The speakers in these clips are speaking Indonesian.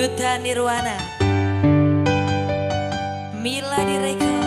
Duta Nirwana. Mila Direka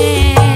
você.